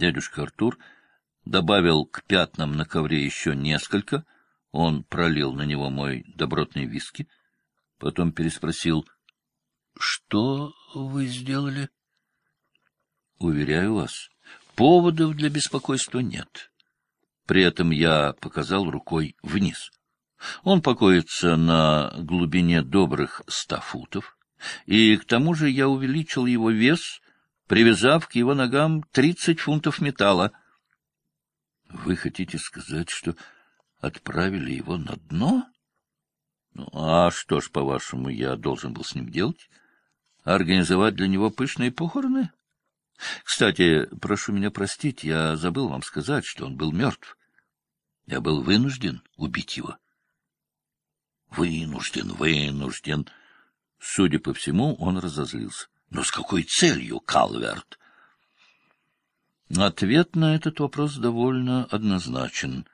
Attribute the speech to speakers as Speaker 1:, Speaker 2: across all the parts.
Speaker 1: Дядюшка Артур добавил к пятнам на ковре еще несколько. Он пролил на него мой добротный виски. Потом переспросил, — Что вы сделали? — Уверяю вас, поводов для беспокойства нет. При этом я показал рукой вниз. Он покоится на глубине добрых ста футов, и к тому же я увеличил его вес, привязав к его ногам тридцать фунтов металла. Вы хотите сказать, что отправили его на дно? Ну, а что ж, по-вашему, я должен был с ним делать? Организовать для него пышные похороны? Кстати, прошу меня простить, я забыл вам сказать, что он был мертв. Я был вынужден убить его. Вынужден, вынужден. Судя по всему, он разозлился. Но с какой целью, Калверт? Ответ на этот вопрос довольно однозначен.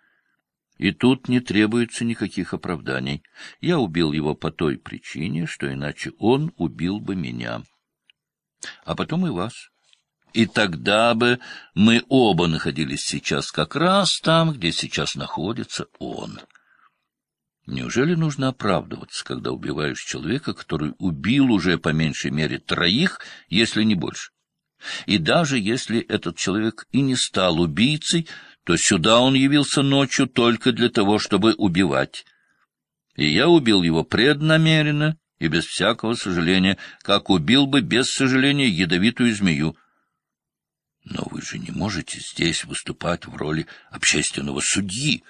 Speaker 1: И тут не требуется никаких оправданий. Я убил его по той причине, что иначе он убил бы меня. А потом и вас. И тогда бы мы оба находились сейчас как раз там, где сейчас находится он. Неужели нужно оправдываться, когда убиваешь человека, который убил уже по меньшей мере троих, если не больше? И даже если этот человек и не стал убийцей, то сюда он явился ночью только для того, чтобы убивать. И я убил его преднамеренно и без всякого сожаления, как убил бы без сожаления ядовитую змею. Но вы же не можете здесь выступать в роли общественного судьи.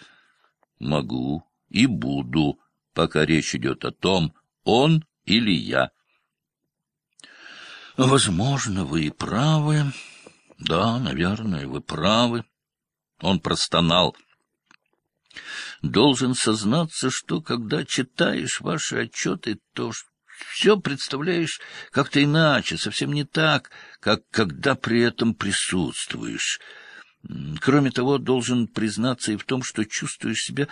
Speaker 1: Могу и буду, пока речь идет о том, он или я. Возможно, вы и правы. Да, наверное, вы правы. Он простонал. Должен сознаться, что когда читаешь ваши отчеты, то все представляешь как-то иначе, совсем не так, как когда при этом присутствуешь. Кроме того, должен признаться и в том, что чувствуешь себя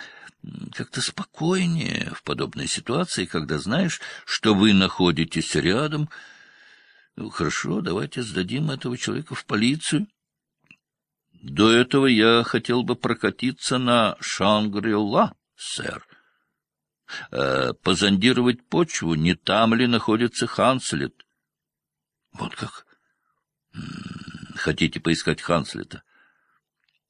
Speaker 1: как-то спокойнее в подобной ситуации, когда знаешь, что вы находитесь рядом. Ну, хорошо, давайте сдадим этого человека в полицию. До этого я хотел бы прокатиться на Шангри-Ла, сэр. Э, позондировать почву, не там ли находится Ханслет. Вот как? Хотите поискать Ханслета?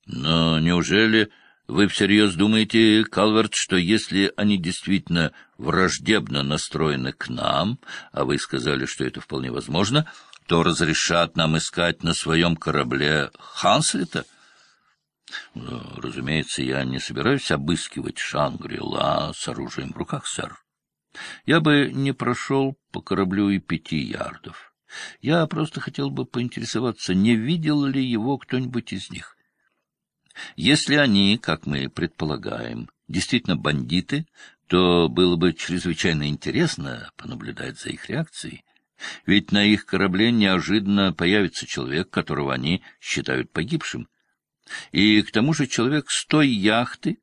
Speaker 1: Но неужели вы всерьез думаете, Калверт, что если они действительно враждебно настроены к нам, а вы сказали, что это вполне возможно, то разрешат нам искать на своем корабле Ханслета? Ну, разумеется, я не собираюсь обыскивать Шангри-Ла с оружием в руках, сэр. Я бы не прошел по кораблю и пяти ярдов. Я просто хотел бы поинтересоваться, не видел ли его кто-нибудь из них. Если они, как мы предполагаем, действительно бандиты, то было бы чрезвычайно интересно понаблюдать за их реакцией. Ведь на их корабле неожиданно появится человек, которого они считают погибшим. И к тому же человек с той яхты,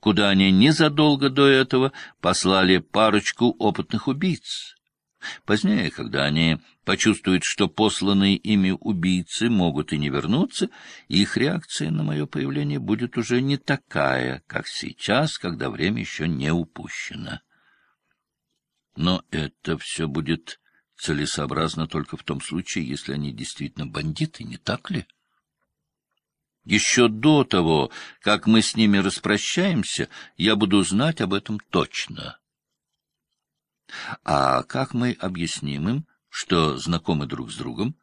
Speaker 1: куда они незадолго до этого послали парочку опытных убийц. Позднее, когда они почувствуют, что посланные ими убийцы могут и не вернуться, их реакция на мое появление будет уже не такая, как сейчас, когда время еще не упущено. Но это все будет целесообразно только в том случае, если они действительно бандиты, не так ли? Еще до того, как мы с ними распрощаемся, я буду знать об этом точно. А как мы объясним им, что знакомы друг с другом?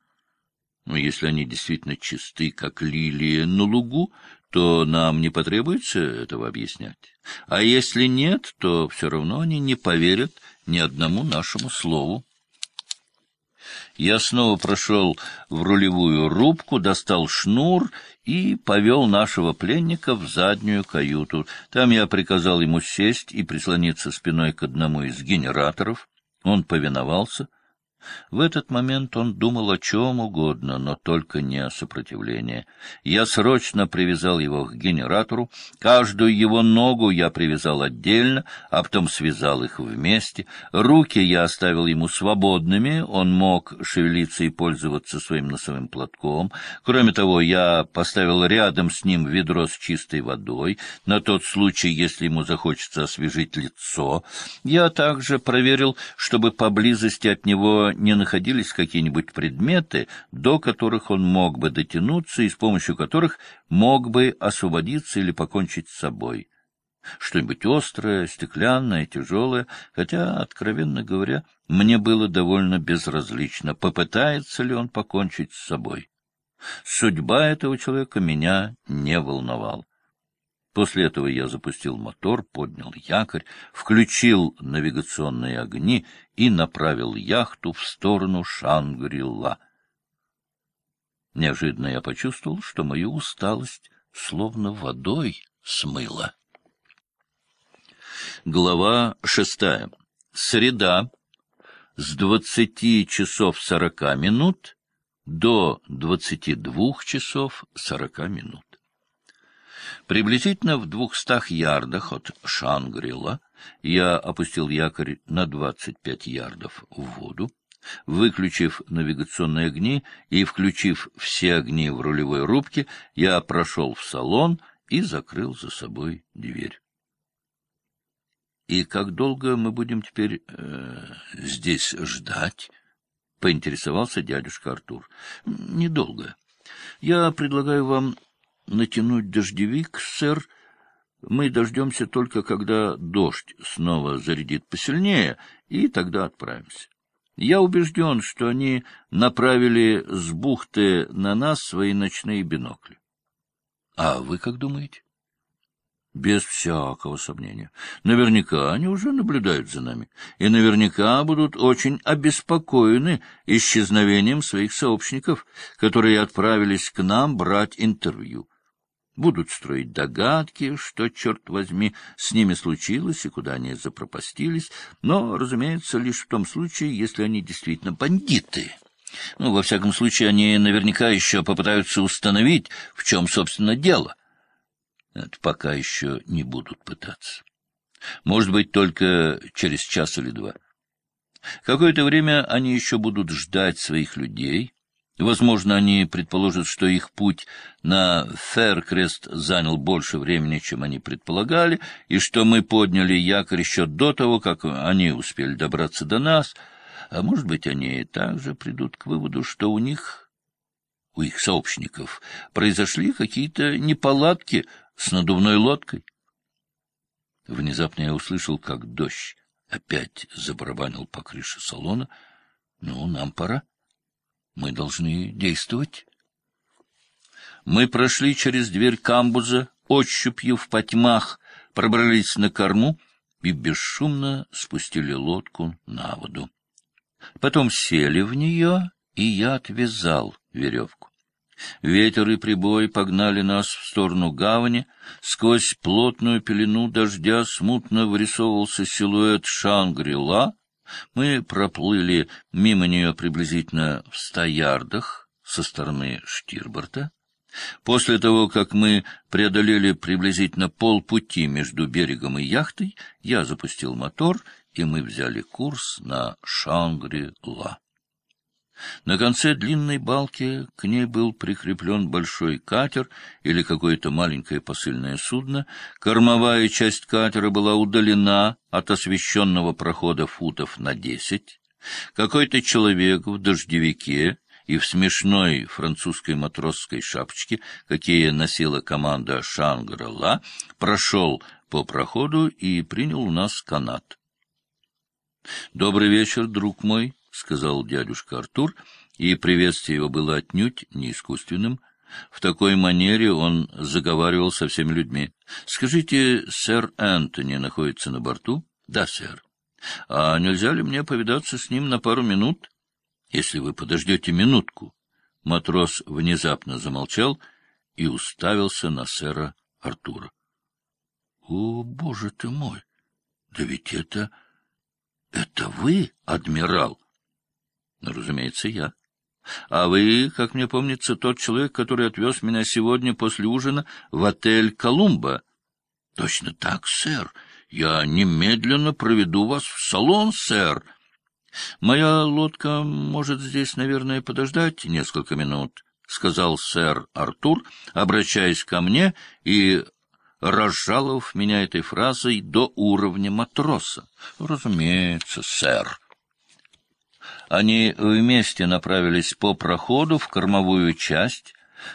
Speaker 1: Ну, если они действительно чисты, как лилии на лугу, то нам не потребуется этого объяснять. А если нет, то все равно они не поверят ни одному нашему слову. Я снова прошел в рулевую рубку, достал шнур и повел нашего пленника в заднюю каюту. Там я приказал ему сесть и прислониться спиной к одному из генераторов. Он повиновался. В этот момент он думал о чем угодно, но только не о сопротивлении. Я срочно привязал его к генератору, каждую его ногу я привязал отдельно, а потом связал их вместе. Руки я оставил ему свободными, он мог шевелиться и пользоваться своим носовым платком. Кроме того, я поставил рядом с ним ведро с чистой водой, на тот случай, если ему захочется освежить лицо. Я также проверил, чтобы поблизости от него не находились какие-нибудь предметы, до которых он мог бы дотянуться и с помощью которых мог бы освободиться или покончить с собой. Что-нибудь острое, стеклянное, тяжелое, хотя, откровенно говоря, мне было довольно безразлично, попытается ли он покончить с собой. Судьба этого человека меня не волновала. После этого я запустил мотор, поднял якорь, включил навигационные огни и направил яхту в сторону Шангри-Ла. Неожиданно я почувствовал, что мою усталость словно водой смыла. Глава шестая. Среда. С двадцати часов сорока минут до двадцати двух часов сорока минут. Приблизительно в двухстах ярдах от Шангрила я опустил якорь на двадцать пять ярдов в воду, Выключив навигационные огни и включив все огни в рулевой рубке, я прошел в салон и закрыл за собой дверь. — И как долго мы будем теперь э, здесь ждать? — поинтересовался дядюшка Артур. — Недолго. Я предлагаю вам натянуть дождевик, сэр. Мы дождемся только, когда дождь снова зарядит посильнее, и тогда отправимся. Я убежден, что они направили с бухты на нас свои ночные бинокли. А вы как думаете? Без всякого сомнения. Наверняка они уже наблюдают за нами, и наверняка будут очень обеспокоены исчезновением своих сообщников, которые отправились к нам брать интервью будут строить догадки, что, черт возьми, с ними случилось и куда они запропастились, но, разумеется, лишь в том случае, если они действительно бандиты. Ну, во всяком случае, они наверняка еще попытаются установить, в чем, собственно, дело. Это пока еще не будут пытаться. Может быть, только через час или два. Какое-то время они еще будут ждать своих людей, Возможно, они предположат, что их путь на Феркрест занял больше времени, чем они предполагали, и что мы подняли якорь еще до того, как они успели добраться до нас. А может быть, они также придут к выводу, что у них, у их сообщников, произошли какие-то неполадки с надувной лодкой. Внезапно я услышал, как дождь опять забарабанил по крыше салона. Ну, нам пора. Мы должны действовать. Мы прошли через дверь камбуза, ощупью в потьмах, пробрались на корму и бесшумно спустили лодку на воду. Потом сели в нее, и я отвязал веревку. Ветер и прибой погнали нас в сторону гавани. Сквозь плотную пелену дождя смутно вырисовывался силуэт Шангри-Ла, мы проплыли мимо нее приблизительно в ста ярдах со стороны Штирборта. После того, как мы преодолели приблизительно полпути между берегом и яхтой, я запустил мотор, и мы взяли курс на Шангри-Ла. На конце длинной балки к ней был прикреплен большой катер или какое-то маленькое посыльное судно. Кормовая часть катера была удалена от освещенного прохода футов на десять. Какой-то человек в дождевике и в смешной французской матросской шапочке, какие носила команда Шангра-Ла, прошел по проходу и принял у нас канат. — Добрый вечер, друг мой, — сказал дядюшка Артур, и приветствие его было отнюдь не искусственным. В такой манере он заговаривал со всеми людьми. — Скажите, сэр Энтони находится на борту? — Да, сэр. — А нельзя ли мне повидаться с ним на пару минут? — Если вы подождете минутку. Матрос внезапно замолчал и уставился на сэра Артура. — О, боже ты мой! Да ведь это... Это вы, адмирал? Разумеется, я. А вы, как мне помнится, тот человек, который отвез меня сегодня после ужина в отель «Колумба». — Точно так, сэр. Я немедленно проведу вас в салон, сэр. Моя лодка может здесь, наверное, подождать несколько минут, — сказал сэр Артур, обращаясь ко мне и разжаловав меня этой фразой до уровня матроса. — Разумеется, сэр. Они вместе направились по проходу в кормовую часть.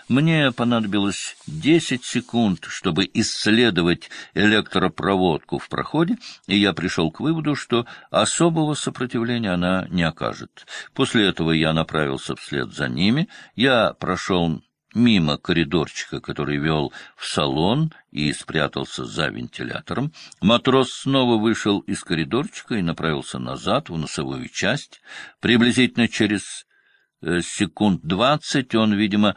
Speaker 1: Мне понадобилось десять секунд, чтобы исследовать электропроводку в проходе, и я пришел к выводу, что особого сопротивления она не окажет. После этого я направился вслед за ними. Я прошел мимо коридорчика, который вел в салон и спрятался за вентилятором. Матрос снова вышел из коридорчика и направился назад, в носовую часть. Приблизительно через э, секунд двадцать он, видимо,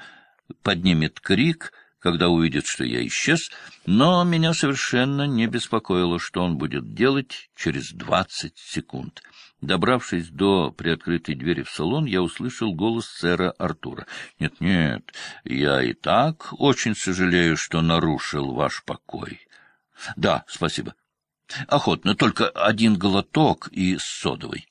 Speaker 1: поднимет крик, когда увидит, что я исчез, но меня совершенно не беспокоило, что он будет делать через двадцать секунд. Добравшись до приоткрытой двери в салон, я услышал голос сэра Артура. «Нет, нет, я и так очень сожалею, что нарушил ваш покой». «Да, спасибо. Охотно, только один глоток и с содовой».